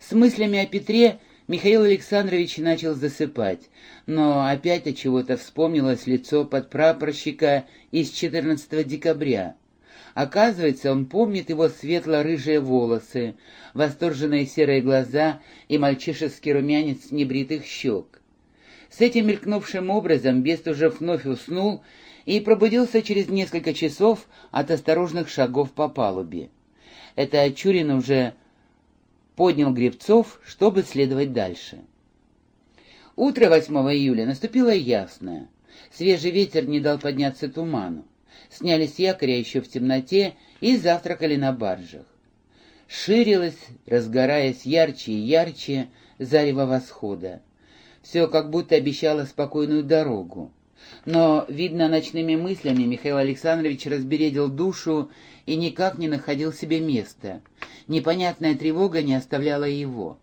С мыслями о Петре Михаил Александрович начал засыпать, но опять от чего-то вспомнилось лицо подпрапорщика из 14 декабря. Оказывается, он помнит его светло-рыжие волосы, восторженные серые глаза и мальчишеский румянец небритых щек. С этим мелькнувшим образом Бестужев вновь уснул и пробудился через несколько часов от осторожных шагов по палубе. Это Чурин уже поднял Гребцов, чтобы следовать дальше. Утро 8 июля наступило ясное. Свежий ветер не дал подняться туману. Снялись с якоря еще в темноте и завтракали на баржах. Ширилось, разгораясь ярче и ярче, зарево восхода. Все как будто обещало спокойную дорогу. Но, видно, ночными мыслями Михаил Александрович разбередил душу и никак не находил себе места. Непонятная тревога не оставляла его.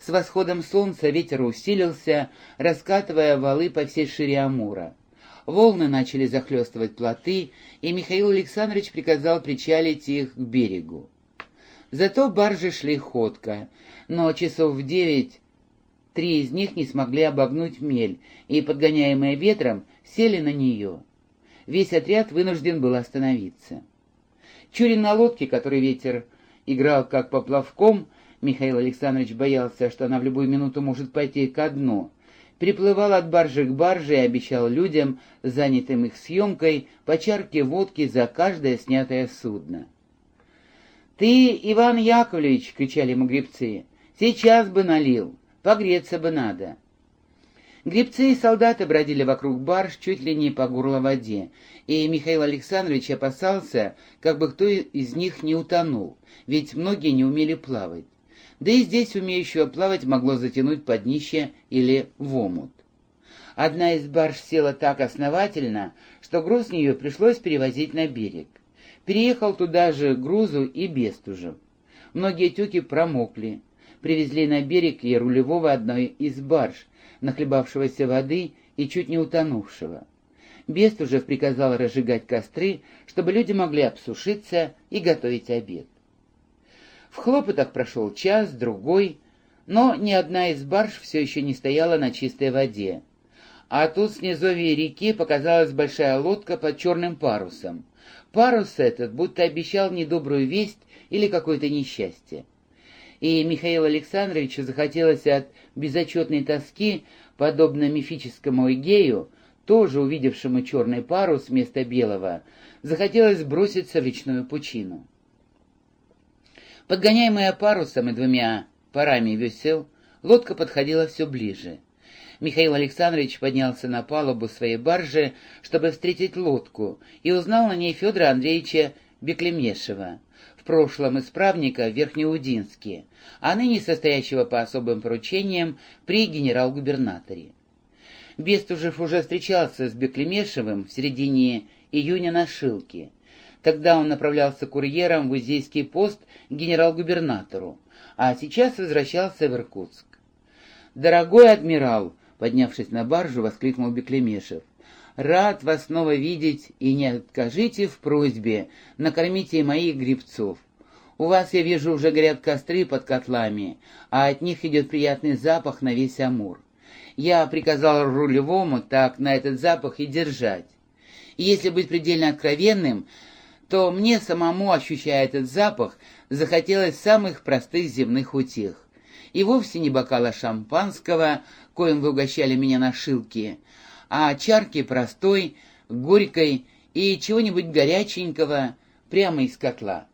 С восходом солнца ветер усилился, раскатывая валы по всей шире Амура. Волны начали захлестывать плоты, и Михаил Александрович приказал причалить их к берегу. Зато баржи шли ходко, но часов в девять Три из них не смогли обогнуть мель, и, подгоняемые ветром, сели на нее. Весь отряд вынужден был остановиться. Чурин на лодке, который ветер играл как поплавком, Михаил Александрович боялся, что она в любую минуту может пойти ко дну, приплывал от баржи к барже и обещал людям, занятым их съемкой, по чарке водки за каждое снятое судно. «Ты, Иван Яковлевич!» — кричали ему гребцы. «Сейчас бы налил!» Погреться бы надо. Гребцы и солдаты бродили вокруг барж чуть ли не по горло воде, и Михаил Александрович опасался, как бы кто из них не утонул, ведь многие не умели плавать. Да и здесь умеющего плавать могло затянуть под днище или в омут. Одна из барж села так основательно, что груз с нее пришлось перевозить на берег. Переехал туда же грузу и Бестужев. Многие тюки промокли, привезли на берег и рулевого одной из барж, нахлебавшегося воды и чуть не утонувшего. Бестужев приказал разжигать костры, чтобы люди могли обсушиться и готовить обед. В хлопотах прошел час, другой, но ни одна из барж все еще не стояла на чистой воде. А тут с низовья реки показалась большая лодка под черным парусом. Парус этот будто обещал недобрую весть или какое-то несчастье и Михаилу Александровичу захотелось от безотчетной тоски, подобно мифическому Игею, тоже увидевшему черный парус вместо белого, захотелось броситься в речную пучину. Подгоняемая парусом и двумя парами весел, лодка подходила все ближе. Михаил Александрович поднялся на палубу своей баржи, чтобы встретить лодку, и узнал на ней Федора Андреевича Беклемешева прошлом исправника в Верхнеудинске, а ныне состоящего по особым поручениям при генерал-губернаторе. Бестужев уже встречался с Беклемешевым в середине июня на Шилке. Тогда он направлялся курьером в Узейский пост генерал-губернатору, а сейчас возвращался в Иркутск. «Дорогой адмирал!» — поднявшись на баржу, воскликнул Беклемешев. Рад вас снова видеть, и не откажите в просьбе, накормите моих грибцов. У вас, я вижу, уже горят костры под котлами, а от них идет приятный запах на весь Амур. Я приказал рулевому так на этот запах и держать. И если быть предельно откровенным, то мне самому, ощущая этот запах, захотелось самых простых земных утех. И вовсе не бокала шампанского, коим вы угощали меня на шилке, а чарки простой, горькой и чего-нибудь горяченького прямо из котла.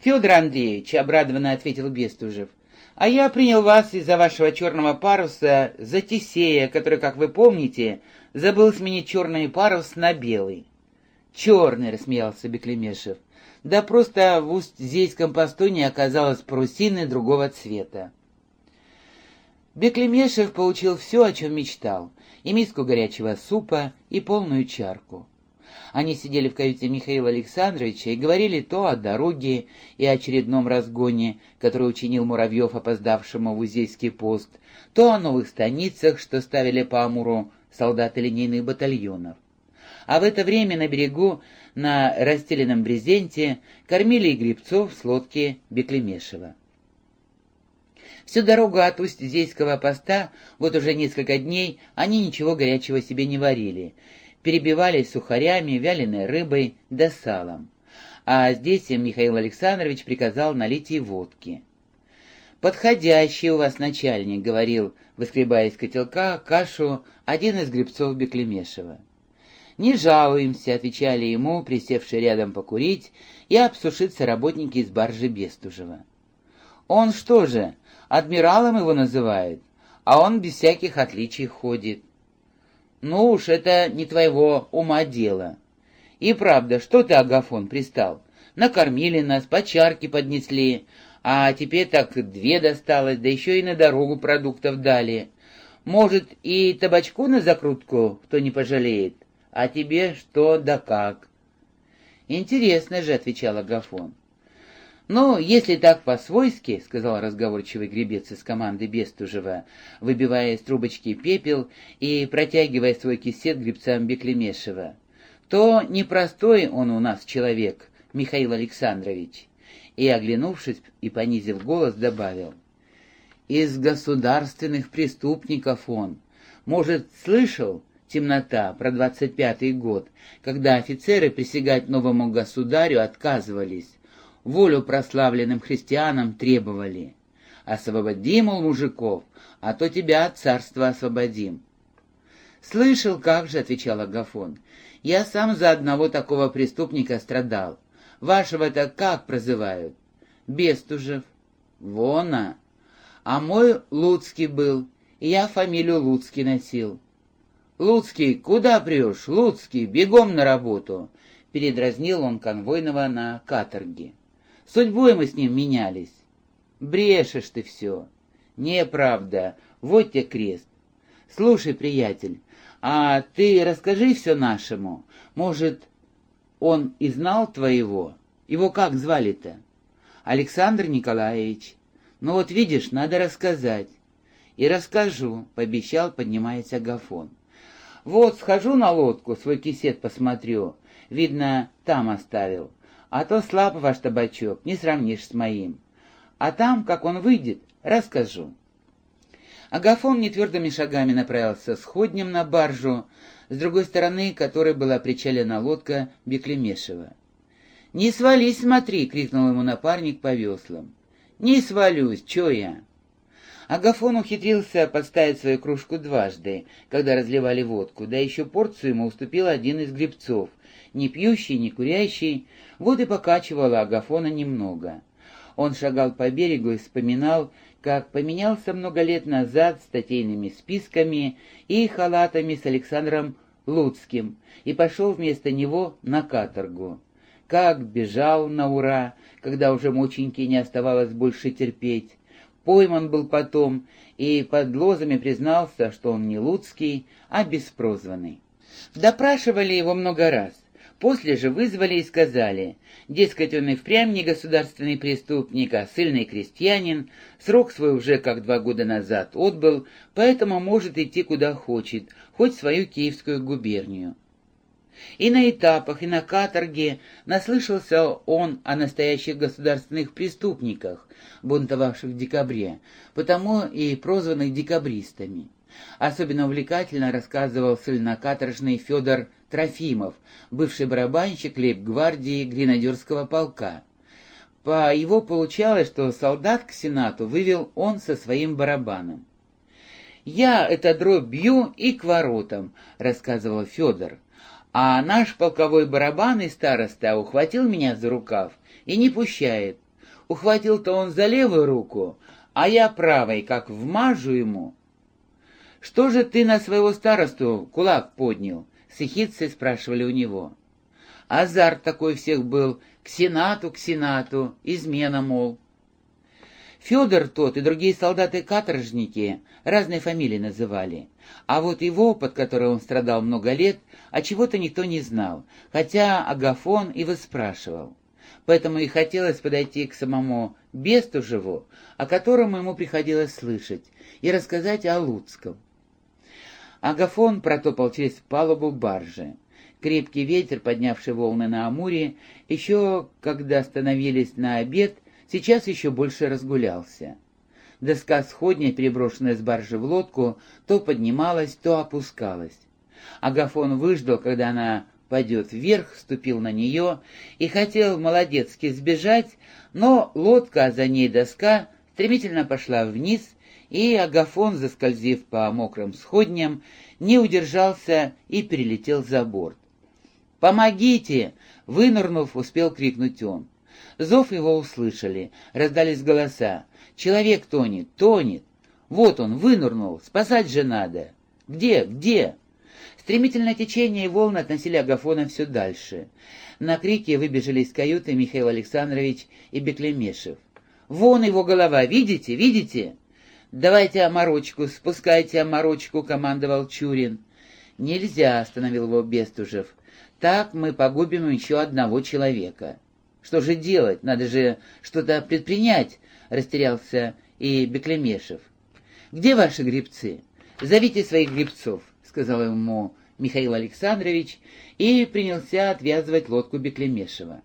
«Федор Андреевич», — обрадованно ответил Бестужев, — «а я принял вас из-за вашего черного паруса за Тесея, который, как вы помните, забыл сменить черный парус на белый». «Черный», — рассмеялся Беклемешев, — «да просто в Усть-Зейском оказалось парусины другого цвета». Беклемешев получил все, о чем мечтал, и миску горячего супа, и полную чарку. Они сидели в каюте Михаила Александровича и говорили то о дороге и очередном разгоне, который учинил Муравьев опоздавшему в Узейский пост, то о новых станицах, что ставили по Амуру солдаты линейных батальонов. А в это время на берегу, на расстеленном брезенте, кормили и грибцов с лодки Беклемешева. Всю дорогу от Усть-Зейского поста, вот уже несколько дней, они ничего горячего себе не варили. Перебивались сухарями, вяленой рыбой да салом. А здесь им Михаил Александрович приказал налить ей водки. «Подходящий у вас начальник», — говорил, выскребая из котелка кашу, один из гребцов Беклемешева. «Не жалуемся», — отвечали ему, присевшие рядом покурить и обсушиться работники из баржи Бестужева. «Он что же, адмиралом его называют, а он без всяких отличий ходит». «Ну уж это не твоего ума дело». «И правда, что ты, Агафон, пристал? Накормили нас, по чарке поднесли, а теперь так две досталось, да еще и на дорогу продуктов дали. Может, и табачку на закрутку кто не пожалеет? А тебе что да как?» «Интересно же», — отвечал Агафон. «Ну, если так по-свойски», — сказал разговорчивый гребец из команды Бестужева, выбивая из трубочки пепел и протягивая свой кисет гребцам Беклемешева, то непростой он у нас человек, Михаил Александрович. И, оглянувшись и понизив голос, добавил, «Из государственных преступников он. Может, слышал, темнота, про двадцать пятый год, когда офицеры присягать новому государю отказывались, волю прославленным христианам требовали. Освободи, мол, мужиков, а то тебя от царства освободим. «Слышал, как же», — отвечал Агафон, — «я сам за одного такого преступника страдал. Вашего-то как прозывают?» «Бестужев». «Вона». «А мой Луцкий был, и я фамилию Луцкий носил». «Луцкий, куда прешь? Луцкий, бегом на работу!» Передразнил он конвойного на каторге. Судьбой мы с ним менялись. Брешешь ты все. Неправда. Вот тебе крест. Слушай, приятель, а ты расскажи все нашему. Может, он и знал твоего? Его как звали-то? Александр Николаевич. Ну вот видишь, надо рассказать. И расскажу, пообещал, поднимаясь Агафон. Вот, схожу на лодку, свой кисет посмотрю. Видно, там оставил. А то слаб ваш табачок, не сравнишь с моим. А там, как он выйдет, расскажу. Агафон нетвердыми шагами направился сходнем на баржу, с другой стороны которой была причалена лодка Беклемешева. «Не свались, смотри!» — крикнул ему напарник по веслам. «Не свалюсь, чё я?» Агафон ухитрился подставить свою кружку дважды, когда разливали водку, да еще порцию ему уступил один из гребцов, не пьющий, не курящий, вот и покачивало Агафона немного. Он шагал по берегу и вспоминал, как поменялся много лет назад статейными списками и халатами с Александром Луцким и пошел вместо него на каторгу. Как бежал на ура, когда уже мученьки не оставалось больше терпеть, Пойман был потом и под лозами признался, что он не Луцкий, а беспрозванный. Допрашивали его много раз. После же вызвали и сказали, дескать, он и впрямь не государственный преступник, а сильный крестьянин, срок свой уже как два года назад отбыл, поэтому может идти куда хочет, хоть свою Киевскую губернию. И на этапах, и на каторге наслышался он о настоящих государственных преступниках, бунтовавших в декабре, потому и прозванных декабристами. Особенно увлекательно рассказывал ссыльнокаторжный Федор Трофимов, бывший барабанщик лейб-гвардии гренадерского полка. По его получалось, что солдат к сенату вывел он со своим барабаном. «Я это дробь бью и к воротам», — рассказывал Федор. А наш полковой барабан и староста ухватил меня за рукав и не пущает. Ухватил-то он за левую руку, а я правой, как вмажу ему. «Что же ты на своего старосту кулак поднял?» — сихитцы спрашивали у него. Азарт такой всех был, к сенату, к сенату, измена, мол. Федор тот и другие солдаты-каторжники разные фамилии называли, а вот его, под которой он страдал много лет, а чего-то никто не знал, хотя Агафон и выспрашивал. Поэтому и хотелось подойти к самому Бестужеву, о котором ему приходилось слышать, и рассказать о Луцком. Агафон протопал через палубу баржи. Крепкий ветер, поднявший волны на Амуре, еще когда остановились на обед, сейчас еще больше разгулялся. Доска сходня, переброшенная с баржи в лодку, то поднималась, то опускалась. Агафон выждал, когда она пойдет вверх, ступил на нее и хотел молодецки сбежать, но лодка, а за ней доска, стремительно пошла вниз, и Агафон, заскользив по мокрым сходням, не удержался и перелетел за борт. «Помогите!» — вынырнув, успел крикнуть он. Зов его услышали, раздались голоса. «Человек тонет, тонет! Вот он, вынырнул, спасать же надо! Где, где?» Стремительное течение и волны относили Агафона все дальше. На крике выбежали из каюты Михаил Александрович и Беклемешев. «Вон его голова, видите, видите?» «Давайте оморочку, спускайте оморочку», — командовал Чурин. «Нельзя», — остановил его Бестужев. «Так мы погубим еще одного человека». «Что же делать? Надо же что-то предпринять», — растерялся и Беклемешев. «Где ваши грибцы? Зовите своих грибцов» сказал ему Михаил Александрович и принялся отвязывать лодку Беклемешева.